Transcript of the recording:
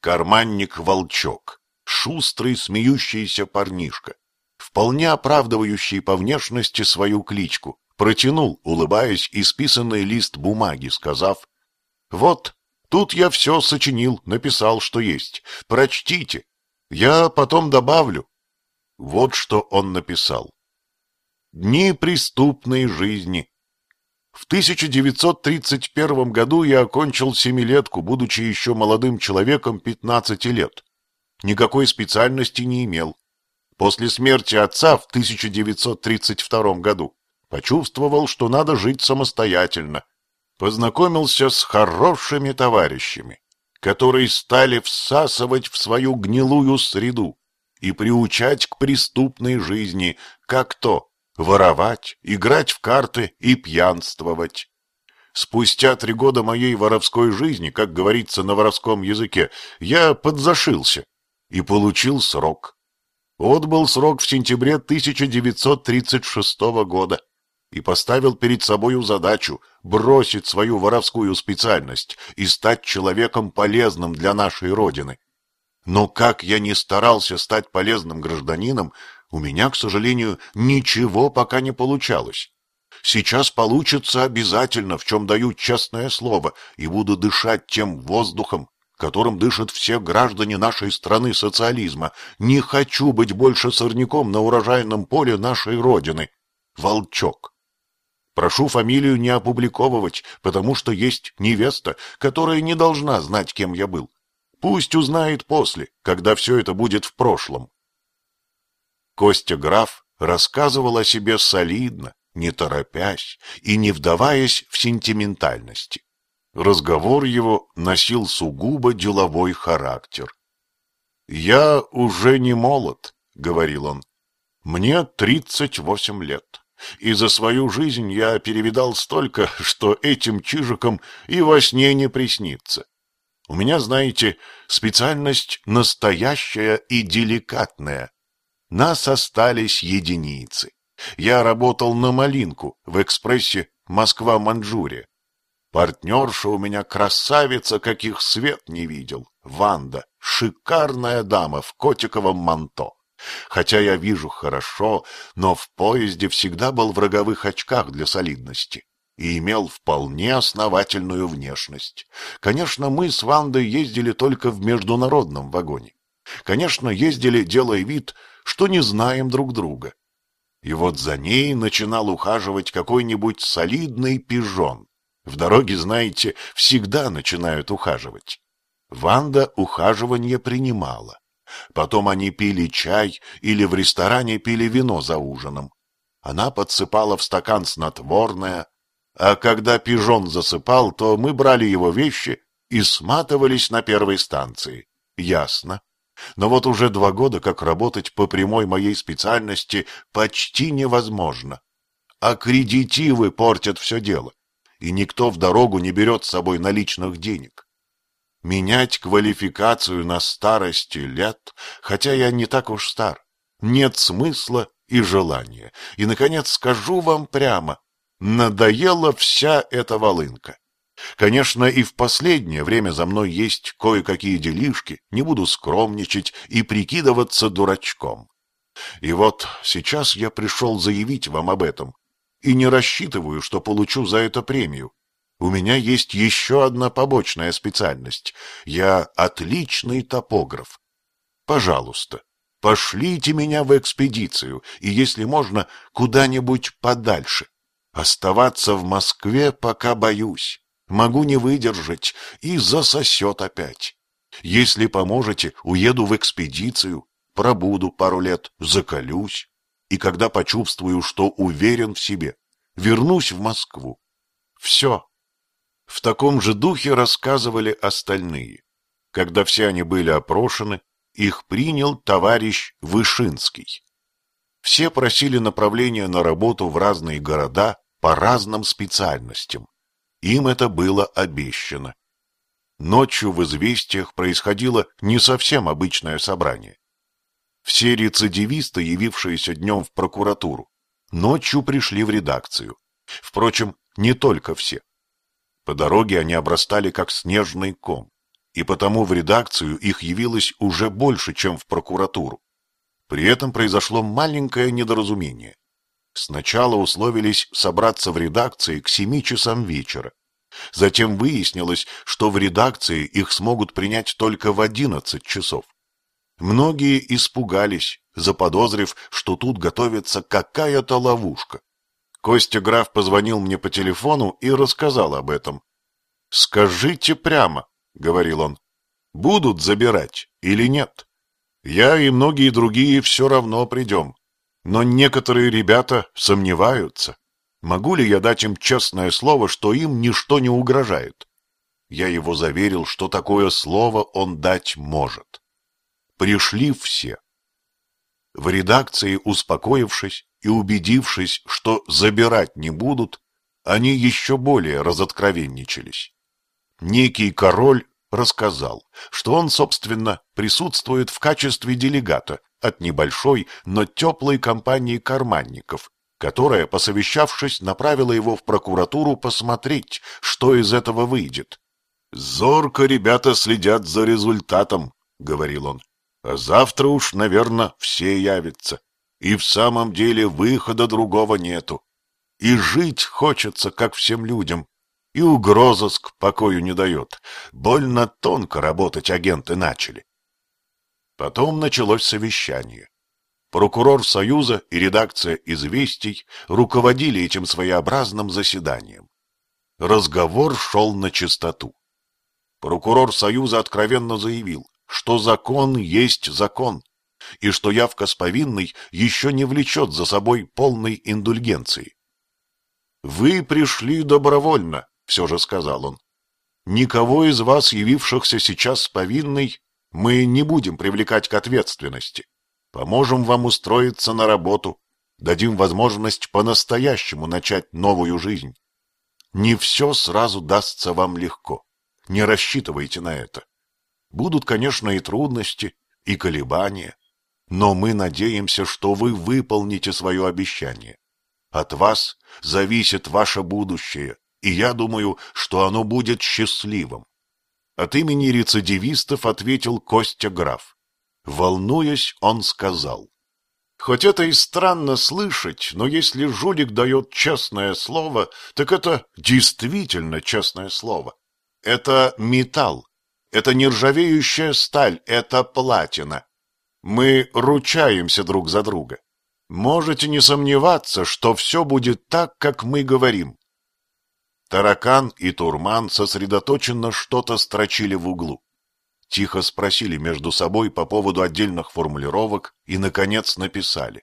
карманник-волчок, шустрый смеющийся парнишка, вполне оправдывающий по внешности свою кличку, протянул, улыбаясь, исписанный лист бумаги, сказав, «Вот, тут я все сочинил, написал, что есть. Прочтите. Я потом добавлю». Вот что он написал. «Дни преступной жизни. В 1931 году я окончил семилетку, будучи еще молодым человеком 15 лет. Никакой специальности не имел. После смерти отца в 1932 году почувствовал, что надо жить самостоятельно. Познакомился с хорошими товарищами, которые стали всасывать в свою гнилую среду и приучать к преступной жизни, как то воровать, играть в карты и пьянствовать. Спустя три года моей воровской жизни, как говорится на воровском языке, я подзашился и получил срок. Отбыл срок в сентябре 1936 года и поставил перед собою задачу бросить свою воровскую специальность и стать человеком полезным для нашей Родины. Но как я не старался стать полезным гражданином, у меня, к сожалению, ничего пока не получалось. Сейчас получится обязательно, в чем даю честное слово, и буду дышать тем воздухом, которым дышат все граждане нашей страны социализма. Не хочу быть больше сорняком на урожайном поле нашей Родины. Волчок. Прошу фамилию не опубликовывать, потому что есть невеста, которая не должна знать, кем я был. Пусть узнает после, когда все это будет в прошлом. Костя Граф рассказывал о себе солидно, не торопясь и не вдаваясь в сентиментальности. Разговор его носил сугубо деловой характер. «Я уже не молод», — говорил он. «Мне тридцать восемь лет, и за свою жизнь я перевидал столько, что этим чижикам и во сне не приснится. У меня, знаете, специальность настоящая и деликатная, нас остались единицы. Я работал на малинку в экспрессе Москва-Манчжурия. Партнерша у меня красавица, каких свет не видел. Ванда, шикарная дама в котиковом манто. Хотя я вижу хорошо, но в поезде всегда был в роговых очках для солидности и имел вполне основательную внешность. Конечно, мы с Вандой ездили только в международном вагоне. Конечно, ездили, делая вид, что не знаем друг друга. И вот за ней начинал ухаживать какой-нибудь солидный пижон. В дороге, знаете, всегда начинают ухаживать. Ванда ухаживание принимала. Потом они пили чай или в ресторане пили вино за ужином. Она подсыпала в стакан снотворное, а когда пижон засыпал, то мы брали его вещи и сматывались на первой станции. Ясно. Но вот уже два года, как работать по прямой моей специальности, почти невозможно. Аккредитивы портят все дело, и никто в дорогу не берет с собой наличных денег. Менять квалификацию на старости лет, хотя я не так уж стар, нет смысла и желания. И, наконец, скажу вам прямо, надоела вся эта волынка. Конечно, и в последнее время за мной есть кое-какие делишки, не буду скромничать и прикидываться дурачком. И вот сейчас я пришел заявить вам об этом, и не рассчитываю, что получу за это премию. У меня есть еще одна побочная специальность. Я отличный топограф. Пожалуйста, пошлите меня в экспедицию, и, если можно, куда-нибудь подальше. Оставаться в Москве пока боюсь. Могу не выдержать и засосет опять. Если поможете, уеду в экспедицию, пробуду пару лет, закалюсь, и когда почувствую, что уверен в себе, вернусь в Москву. Все. В таком же духе рассказывали остальные. Когда все они были опрошены, их принял товарищ Вышинский. Все просили направления на работу в разные города по разным специальностям. Им это было обещано. Ночью в известиях происходило не совсем обычное собрание. Все рецидивисты, явившиеся днем в прокуратуру, ночью пришли в редакцию. Впрочем, не только все. По дороге они обрастали, как снежный ком. и потому в редакцию их явилось уже больше, чем в прокуратуру. При этом произошло маленькое недоразумение. Сначала условились собраться в редакции к семи часам вечера. Затем выяснилось, что в редакции их смогут принять только в одиннадцать часов. Многие испугались, заподозрив, что тут готовится какая-то ловушка. Костя Граф позвонил мне по телефону и рассказал об этом. «Скажите прямо», — говорил он, — «будут забирать или нет? Я и многие другие все равно придем, но некоторые ребята сомневаются. Могу ли я дать им честное слово, что им ничто не угрожает?» Я его заверил, что такое слово он дать может. Пришли все. В редакции, успокоившись и убедившись, что забирать не будут, они еще более разоткровенничались. Некий король рассказал, что он, собственно, присутствует в качестве делегата от небольшой, но теплой компании карманников, которая, посовещавшись, направила его в прокуратуру посмотреть, что из этого выйдет. «Зорко ребята следят за результатом», — говорил он. «А завтра уж, наверное, все явятся. И в самом деле выхода другого нету. И жить хочется, как всем людям, и угрозыск покою не дает. Больно тонко работать агенты начали. Потом началось совещание. Прокурор Союза и редакция «Известий» руководили этим своеобразным заседанием. Разговор шел на чистоту. Прокурор Союза откровенно заявил, что закон есть закон, и что явка с повинной еще не влечет за собой полной индульгенции. «Вы пришли добровольно», все же сказал он. Никого из вас, явившихся сейчас с повинной, мы не будем привлекать к ответственности. Поможем вам устроиться на работу, дадим возможность по-настоящему начать новую жизнь. Не все сразу дастся вам легко. Не рассчитывайте на это. Будут, конечно, и трудности, и колебания, но мы надеемся, что вы выполните свое обещание. От вас зависит ваше будущее, и я думаю, что оно будет счастливым. От имени рецидивистов ответил Костя Граф. Волнуясь, он сказал. Хоть это и странно слышать, но если жулик дает честное слово, так это действительно честное слово. Это металл, это нержавеющая сталь, это платина. Мы ручаемся друг за друга. Можете не сомневаться, что все будет так, как мы говорим. Таракан и Турман сосредоточенно что-то строчили в углу. Тихо спросили между собой по поводу отдельных формулировок и, наконец, написали.